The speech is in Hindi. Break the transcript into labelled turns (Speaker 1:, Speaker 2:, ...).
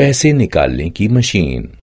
Speaker 1: पैसे निकालने की मशीन।